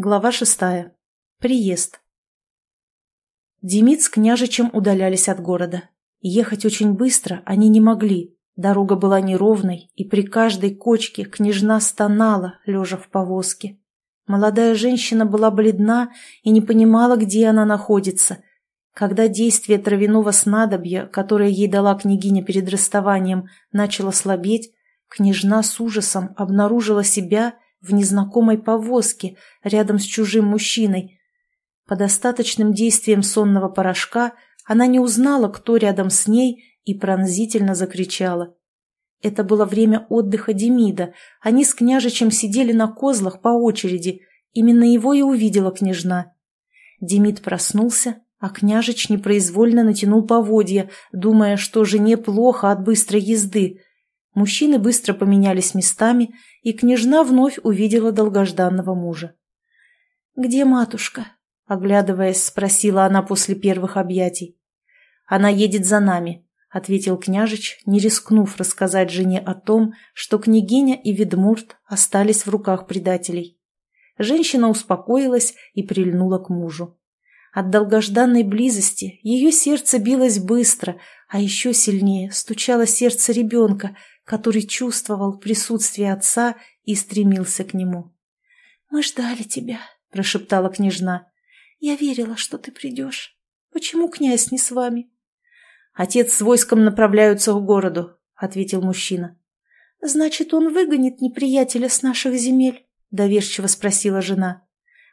Глава шестая. Приезд. Демид с княжичем удалялись от города. Ехать очень быстро они не могли. Дорога была неровной, и при каждой кочке княжна стонала, лежа в повозке. Молодая женщина была бледна и не понимала, где она находится. Когда действие травяного снадобья, которое ей дала княгиня перед расставанием, начало слабеть, княжна с ужасом обнаружила себя в незнакомой повозке рядом с чужим мужчиной. По достаточным действием сонного порошка она не узнала, кто рядом с ней, и пронзительно закричала. Это было время отдыха Демида. Они с княжичем сидели на козлах по очереди. Именно его и увидела княжна. Демид проснулся, а княжич непроизвольно натянул поводья, думая, что жене плохо от быстрой езды. Мужчины быстро поменялись местами, и княжна вновь увидела долгожданного мужа. «Где матушка?» — оглядываясь, спросила она после первых объятий. «Она едет за нами», — ответил княжич, не рискнув рассказать жене о том, что княгиня и Ведмурт остались в руках предателей. Женщина успокоилась и прильнула к мужу. От долгожданной близости ее сердце билось быстро, а еще сильнее стучало сердце ребенка, который чувствовал присутствие отца и стремился к нему. «Мы ждали тебя», — прошептала княжна. «Я верила, что ты придешь. Почему князь не с вами?» «Отец с войском направляются к городу», — ответил мужчина. «Значит, он выгонит неприятеля с наших земель?» — доверчиво спросила жена.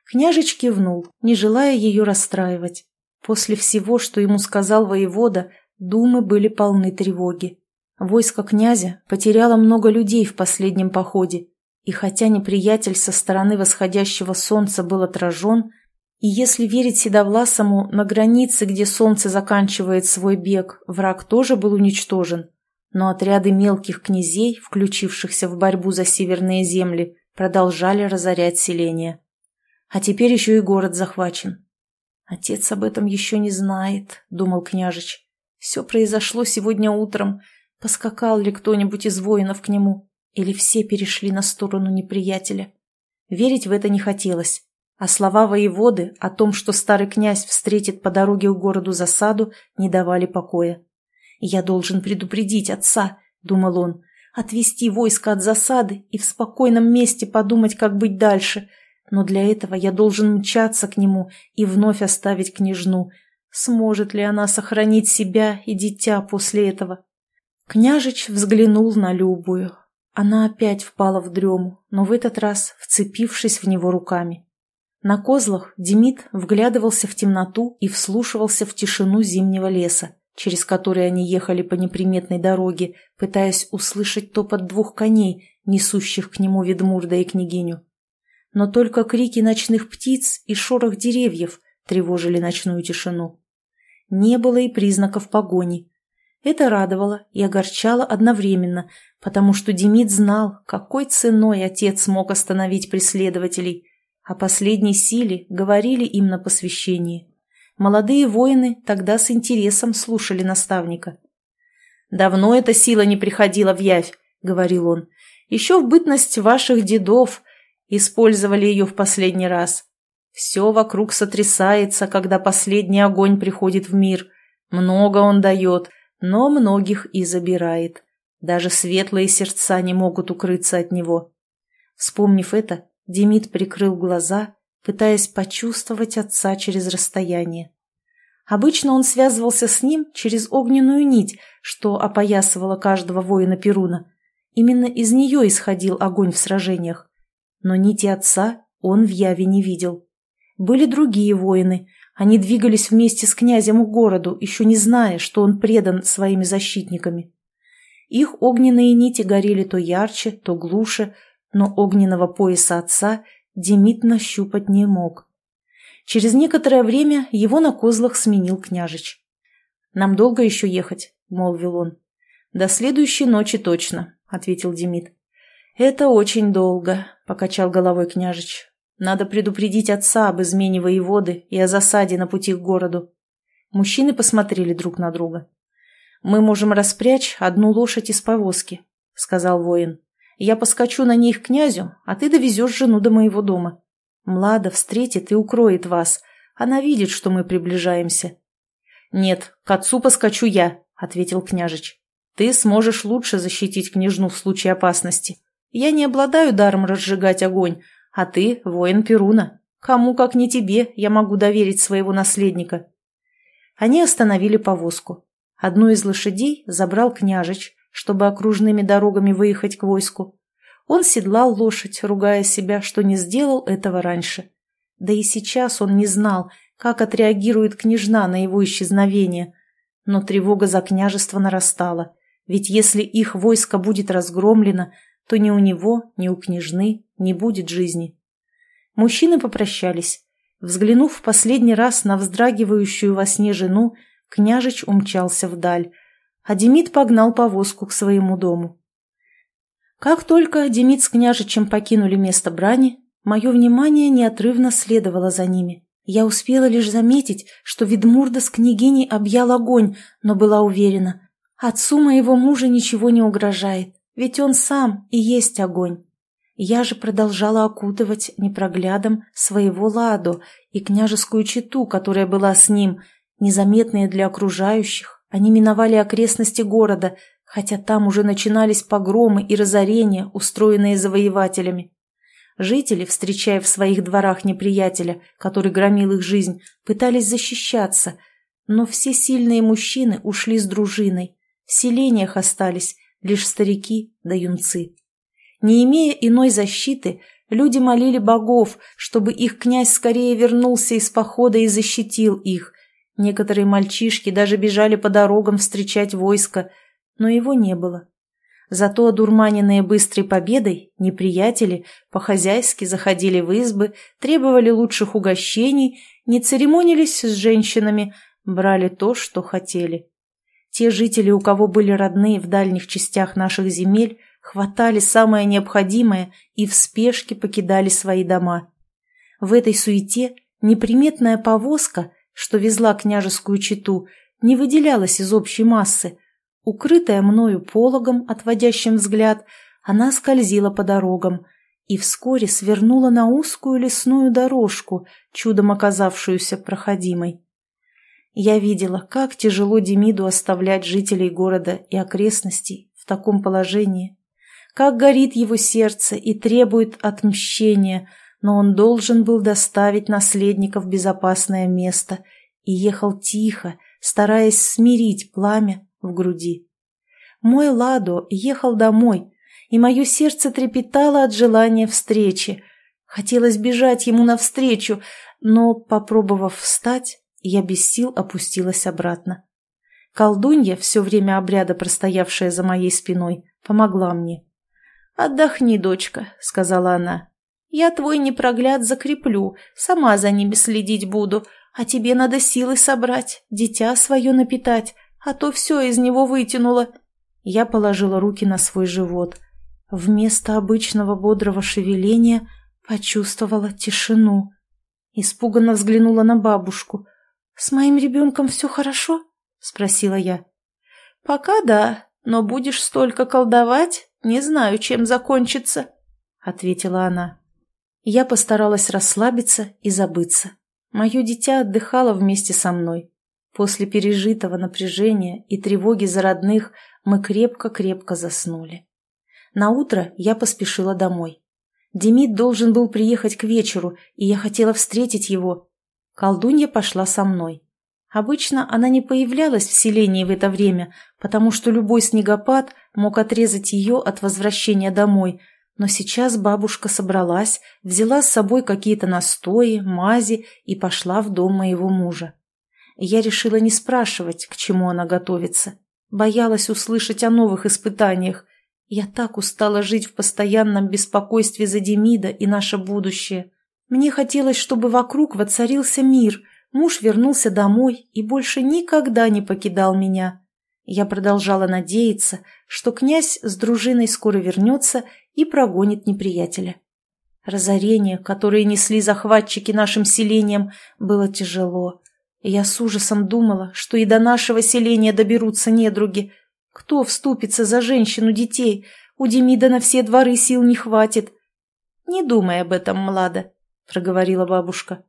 Княжич кивнул, не желая ее расстраивать. После всего, что ему сказал воевода, думы были полны тревоги. Войско князя потеряло много людей в последнем походе, и хотя неприятель со стороны восходящего солнца был отражен, и если верить Седовласому, на границе, где солнце заканчивает свой бег, враг тоже был уничтожен, но отряды мелких князей, включившихся в борьбу за северные земли, продолжали разорять селение. А теперь еще и город захвачен. «Отец об этом еще не знает», — думал княжич. «Все произошло сегодня утром, Поскакал ли кто-нибудь из воинов к нему? Или все перешли на сторону неприятеля? Верить в это не хотелось. А слова воеводы о том, что старый князь встретит по дороге к городу засаду, не давали покоя. «Я должен предупредить отца», — думал он, — «отвести войско от засады и в спокойном месте подумать, как быть дальше. Но для этого я должен мчаться к нему и вновь оставить княжну. Сможет ли она сохранить себя и дитя после этого?» Княжич взглянул на Любую. Она опять впала в дрему, но в этот раз вцепившись в него руками. На козлах Демид вглядывался в темноту и вслушивался в тишину зимнего леса, через который они ехали по неприметной дороге, пытаясь услышать топот двух коней, несущих к нему Ведмурда и княгиню. Но только крики ночных птиц и шорох деревьев тревожили ночную тишину. Не было и признаков погони, это радовало и огорчало одновременно, потому что Демид знал, какой ценой отец мог остановить преследователей. О последней силе говорили им на посвящении. Молодые воины тогда с интересом слушали наставника. «Давно эта сила не приходила в явь», — говорил он. «Еще в бытность ваших дедов использовали ее в последний раз. Все вокруг сотрясается, когда последний огонь приходит в мир. Много он дает, но многих и забирает. Даже светлые сердца не могут укрыться от него. Вспомнив это, Демид прикрыл глаза, пытаясь почувствовать отца через расстояние. Обычно он связывался с ним через огненную нить, что опоясывала каждого воина Перуна. Именно из нее исходил огонь в сражениях. Но нити отца он в яве не видел. Были другие воины, они двигались вместе с князем к городу, еще не зная, что он предан своими защитниками. Их огненные нити горели то ярче, то глуше, но огненного пояса отца Демид нащупать не мог. Через некоторое время его на козлах сменил княжич. «Нам долго еще ехать?» — молвил он. «До следующей ночи точно», — ответил Демид. «Это очень долго», — покачал головой княжич. Надо предупредить отца об измене воеводы и о засаде на пути к городу. Мужчины посмотрели друг на друга. «Мы можем распрячь одну лошадь из повозки», — сказал воин. «Я поскочу на ней к князю, а ты довезешь жену до моего дома. Млада встретит и укроет вас. Она видит, что мы приближаемся». «Нет, к отцу поскочу я», — ответил княжич. «Ты сможешь лучше защитить княжну в случае опасности. Я не обладаю даром разжигать огонь, а ты — воин Перуна. Кому, как не тебе, я могу доверить своего наследника». Они остановили повозку. Одну из лошадей забрал княжич, чтобы окружными дорогами выехать к войску. Он седлал лошадь, ругая себя, что не сделал этого раньше. Да и сейчас он не знал, как отреагирует княжна на его исчезновение. Но тревога за княжество нарастала, ведь если их войско будет разгромлено, то ни у него, ни у княжны не будет жизни. Мужчины попрощались. Взглянув в последний раз на вздрагивающую во сне жену, княжич умчался вдаль, а Демид погнал повозку к своему дому. Как только Демид с княжичем покинули место брани, мое внимание неотрывно следовало за ними. Я успела лишь заметить, что Ведмурда с княгиней объял огонь, но была уверена, отцу моего мужа ничего не угрожает, ведь он сам и есть огонь. Я же продолжала окутывать непроглядом своего ладу и княжескую чету, которая была с ним, незаметные для окружающих. Они миновали окрестности города, хотя там уже начинались погромы и разорения, устроенные завоевателями. Жители, встречая в своих дворах неприятеля, который громил их жизнь, пытались защищаться, но все сильные мужчины ушли с дружиной. В селениях остались лишь старики да юнцы. Не имея иной защиты, люди молили богов, чтобы их князь скорее вернулся из похода и защитил их. Некоторые мальчишки даже бежали по дорогам встречать войско, но его не было. Зато одурманенные быстрой победой неприятели по-хозяйски заходили в избы, требовали лучших угощений, не церемонились с женщинами, брали то, что хотели. Те жители, у кого были родные в дальних частях наших земель, хватали самое необходимое и в спешке покидали свои дома. В этой суете неприметная повозка, что везла княжескую чету, не выделялась из общей массы, Укрытая мною пологом, отводящим взгляд, она скользила по дорогам и вскоре свернула на узкую лесную дорожку, чудом оказавшуюся проходимой. Я видела, как тяжело Демиду оставлять жителей города и окрестностей в таком положении, как горит его сердце и требует отмщения, но он должен был доставить наследника в безопасное место и ехал тихо, стараясь смирить пламя, в груди. Мой Ладо ехал домой, и мое сердце трепетало от желания встречи. Хотелось бежать ему навстречу, но, попробовав встать, я без сил опустилась обратно. Колдунья, все время обряда простоявшая за моей спиной, помогла мне. «Отдохни, дочка», — сказала она. «Я твой непрогляд закреплю, сама за ними следить буду, а тебе надо силы собрать, дитя свое напитать, а то все из него вытянуло. Я положила руки на свой живот. Вместо обычного бодрого шевеления почувствовала тишину. Испуганно взглянула на бабушку. «С моим ребенком все хорошо?» — спросила я. «Пока да, но будешь столько колдовать, не знаю, чем закончится», — ответила она. Я постаралась расслабиться и забыться. Мое дитя отдыхало вместе со мной. После пережитого напряжения и тревоги за родных мы крепко-крепко заснули. На утро я поспешила домой. Демид должен был приехать к вечеру, и я хотела встретить его. Колдунья пошла со мной. Обычно она не появлялась в селении в это время, потому что любой снегопад мог отрезать ее от возвращения домой, но сейчас бабушка собралась, взяла с собой какие-то настои, мази и пошла в дом моего мужа. Я решила не спрашивать, к чему она готовится. Боялась услышать о новых испытаниях. Я так устала жить в постоянном беспокойстве за Демида и наше будущее. Мне хотелось, чтобы вокруг воцарился мир, муж вернулся домой и больше никогда не покидал меня. Я продолжала надеяться, что князь с дружиной скоро вернется и прогонит неприятеля. Разорение, которое несли захватчики нашим селением, было тяжело. Я с ужасом думала, что и до нашего селения доберутся недруги. Кто вступится за женщину детей? У Демида на все дворы сил не хватит. Не думай об этом, Млада. — проговорила бабушка.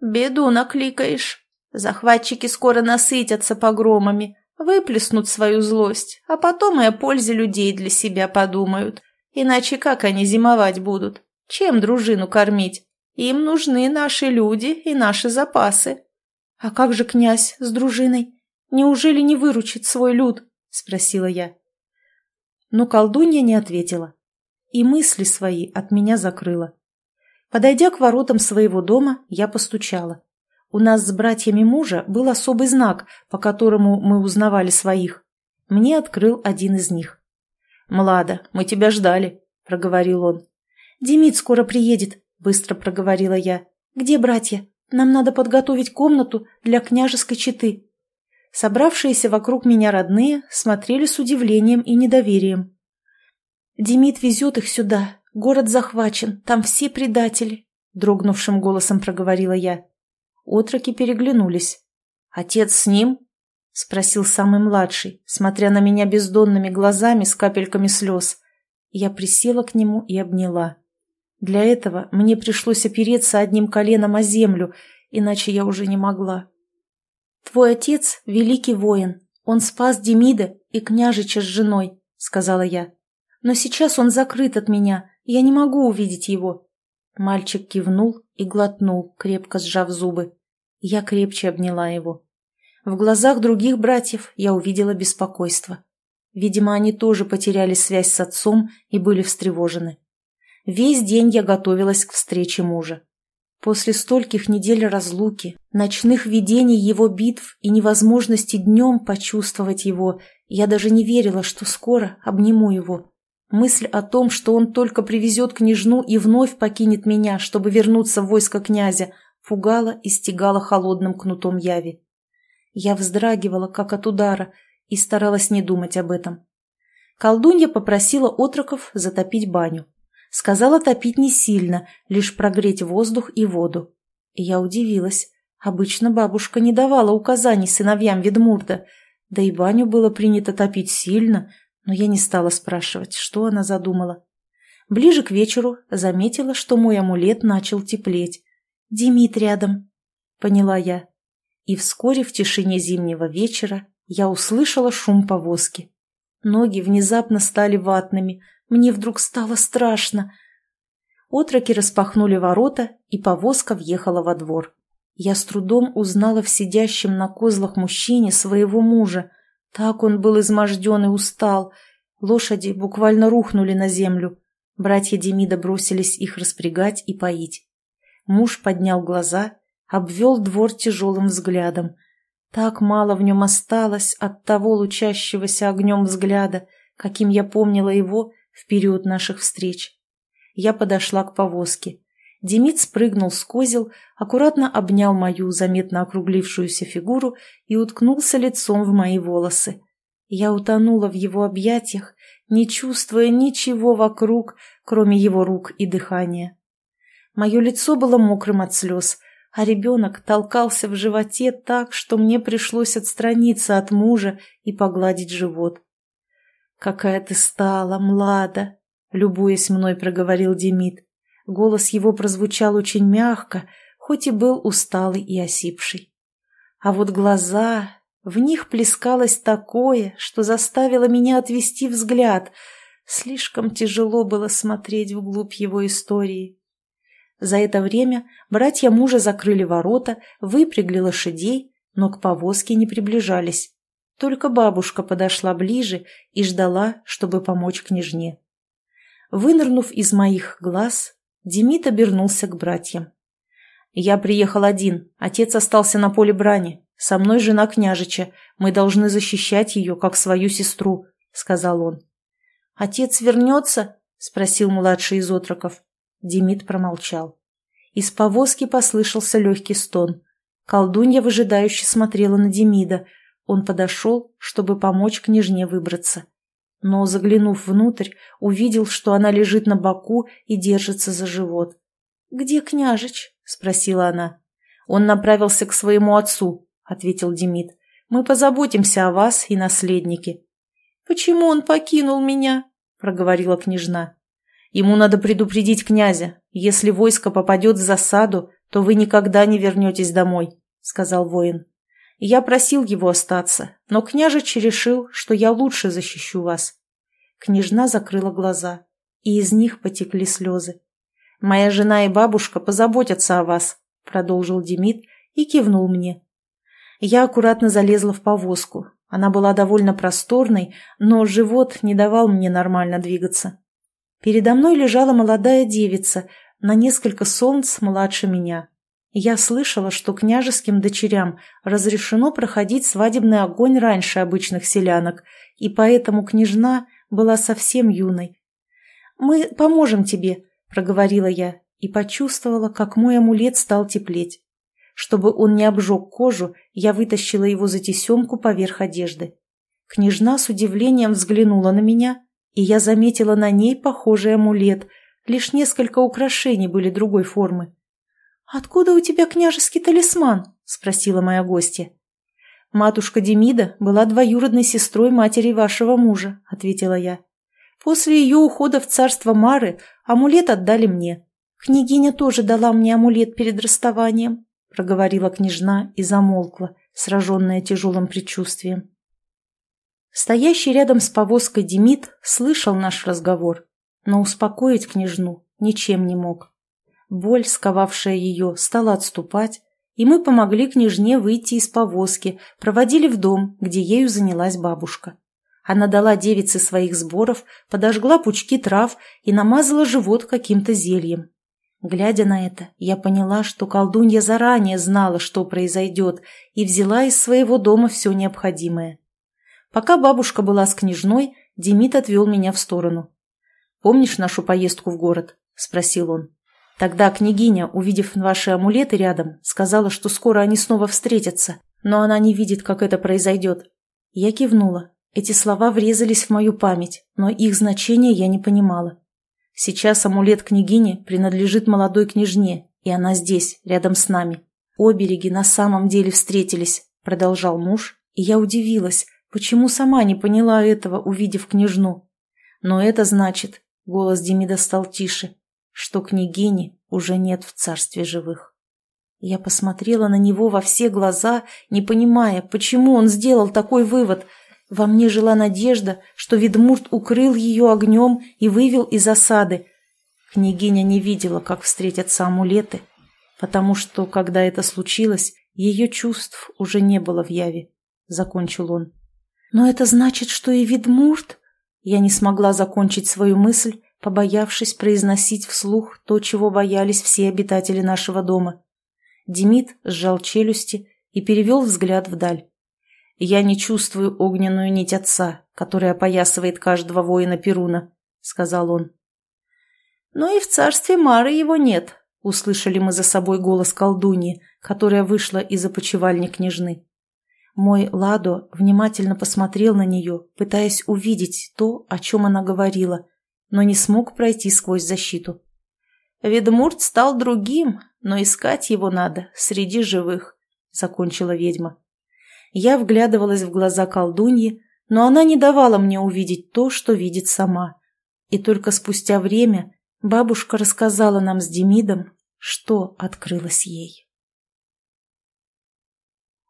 «Беду накликаешь. Захватчики скоро насытятся погромами, выплеснут свою злость, а потом и о пользе людей для себя подумают. Иначе как они зимовать будут? Чем дружину кормить? Им нужны наши люди и наши запасы». «А как же князь с дружиной? Неужели не выручит свой люд?» — спросила я. Но колдунья не ответила. И мысли свои от меня закрыла. Подойдя к воротам своего дома, я постучала. У нас с братьями мужа был особый знак, по которому мы узнавали своих. Мне открыл один из них. «Млада, мы тебя ждали», — проговорил он. «Демид скоро приедет», — быстро проговорила я. «Где братья? Нам надо подготовить комнату для княжеской четы». Собравшиеся вокруг меня родные смотрели с удивлением и недоверием. «Демид везет их сюда. Город захвачен. Там все предатели», — дрогнувшим голосом проговорила я. Отроки переглянулись. «Отец с ним?» — спросил самый младший, смотря на меня бездонными глазами с капельками слез. Я присела к нему и обняла. Для этого мне пришлось опереться одним коленом о землю, иначе я уже не могла. «Твой отец — великий воин. Он спас Демида и княжича с женой», — сказала я. «Но сейчас он закрыт от меня, я не могу увидеть его». Мальчик кивнул и глотнул, крепко сжав зубы. Я крепче обняла его. В глазах других братьев я увидела беспокойство. Видимо, они тоже потеряли связь с отцом и были встревожены. Весь день я готовилась к встрече мужа. После стольких недель разлуки, ночных видений его битв и невозможности днем почувствовать его, я даже не верила, что скоро обниму его. Мысль о том, что он только привезет княжну и вновь покинет меня, чтобы вернуться в войско князя, пугала и стегала холодным кнутом яви. Я вздрагивала, как от удара, и старалась не думать об этом. Колдунья попросила отроков затопить баню. Сказала топить не сильно, лишь прогреть воздух и воду. Я удивилась. Обычно бабушка не давала указаний сыновьям Ведмурда, да и баню было принято топить сильно, но я не стала спрашивать, что она задумала. Ближе к вечеру заметила, что мой амулет начал теплеть. «Демид рядом», — поняла я. И вскоре в тишине зимнего вечера я услышала шум повозки. Ноги внезапно стали ватными — мне вдруг стало страшно. Отроки распахнули ворота, и повозка въехала во двор. Я с трудом узнала в сидящем на козлах мужчине своего мужа. Так он был изможден и устал. Лошади буквально рухнули на землю. Братья Демида бросились их распрягать и поить. Муж поднял глаза, обвел двор тяжелым взглядом. Так мало в нем осталось от того лучащегося огнем взгляда, каким я помнила его в период наших встреч. Я подошла к повозке. Демид спрыгнул с козел, аккуратно обнял мою заметно округлившуюся фигуру и уткнулся лицом в мои волосы. Я утонула в его объятиях, не чувствуя ничего вокруг, кроме его рук и дыхания. Мое лицо было мокрым от слез, а ребенок толкался в животе так, что мне пришлось отстраниться от мужа и погладить живот. «Какая ты стала, Млада!» — любуясь мной, проговорил Демид. Голос его прозвучал очень мягко, хоть и был усталый и осипший. А вот глаза... В них плескалось такое, что заставило меня отвести взгляд. Слишком тяжело было смотреть вглубь его истории. За это время братья мужа закрыли ворота, выпрягли лошадей, но к повозке не приближались. Только бабушка подошла ближе и ждала, чтобы помочь княжне. Вынырнув из моих глаз, Демид обернулся к братьям. «Я приехал один, отец остался на поле брани. Со мной жена княжича, мы должны защищать ее, как свою сестру», — сказал он. «Отец вернется?» — спросил младший из отроков. Демид промолчал. Из повозки послышался легкий стон. Колдунья выжидающе смотрела на Демида — он подошел, чтобы помочь княжне выбраться. Но, заглянув внутрь, увидел, что она лежит на боку и держится за живот. «Где княжич?» — спросила она. «Он направился к своему отцу», — ответил Демид. «Мы позаботимся о вас и наследнике». «Почему он покинул меня?» — проговорила княжна. Ему надо предупредить князя. Если войско попадет в засаду, то вы никогда не вернетесь домой», — сказал воин. «Я просил его остаться, но княжич решил, что я лучше защищу вас». Княжна закрыла глаза, и из них потекли слезы. «Моя жена и бабушка позаботятся о вас», — продолжил Демид и кивнул мне. Я аккуратно залезла в повозку. Она была довольно просторной, но живот не давал мне нормально двигаться. Передо мной лежала молодая девица, на несколько солнц младше меня. Я слышала, что княжеским дочерям разрешено проходить свадебный огонь раньше обычных селянок, и поэтому княжна была совсем юной. «Мы поможем тебе», — проговорила я и почувствовала, как мой амулет стал теплеть. Чтобы он не обжег кожу, я вытащила его за тесемку поверх одежды. Княжна с удивлением взглянула на меня, и я заметила на ней похожий амулет, лишь несколько украшений были другой формы. «Откуда у тебя княжеский талисман?» – спросила моя гостья. «Матушка Демида была двоюродной сестрой матери вашего мужа», – ответила я. «После ее ухода в царство Мары амулет отдали мне. Княгиня тоже дала мне амулет перед расставанием проговорила княжна и замолкла, сраженная тяжелым предчувствием. Стоящий рядом с повозкой Демид слышал наш разговор, но успокоить княжну ничем не мог. Боль, сковавшая ее, стала отступать, и мы помогли княжне выйти из повозки, проводили в дом, где ею занялась бабушка. Она дала девице своих сборов, подожгла пучки трав и намазала живот каким-то зельем. Глядя на это, я поняла, что колдунья заранее знала, что произойдет, и взяла из своего дома все необходимое. Пока бабушка была с княжной, Демид отвел меня в сторону. «Помнишь нашу поездку в город?» – спросил он. Тогда княгиня, увидев ваши амулеты рядом, сказала, что скоро они снова встретятся, но она не видит, как это произойдет. Я кивнула. Эти слова врезались в мою память, но их значение я не понимала. Сейчас амулет княгини принадлежит молодой княжне, и она здесь, рядом с нами. Обереги на самом деле встретились, продолжал муж, и я удивилась, почему сама не поняла этого, увидев княжну. Но это значит, голос Демида стал тише, что княгини уже нет в царстве живых. Я посмотрела на него во все глаза, не понимая, почему он сделал такой вывод – во мне жила надежда, что Ведмурт укрыл ее огнем и вывел из осады. Княгиня не видела, как встретятся амулеты, потому что, когда это случилось, ее чувств уже не было в яве, — закончил он. «Но это значит, что и Ведмурт...» Я не смогла закончить свою мысль, побоявшись произносить вслух то, чего боялись все обитатели нашего дома. Демид сжал челюсти и перевел взгляд вдаль. «Я не чувствую огненную нить отца, которая опоясывает каждого воина Перуна», — сказал он. «Но и в царстве Мары его нет», — услышали мы за собой голос колдуньи, которая вышла из опочивальни княжны. Мой Ладо внимательно посмотрел на нее, пытаясь увидеть то, о чем она говорила, но не смог пройти сквозь защиту. «Ведмурт стал другим, но искать его надо среди живых», — закончила ведьма. Я вглядывалась в глаза колдуньи, но она не давала мне увидеть то, что видит сама. И только спустя время бабушка рассказала нам с Демидом, что открылось ей.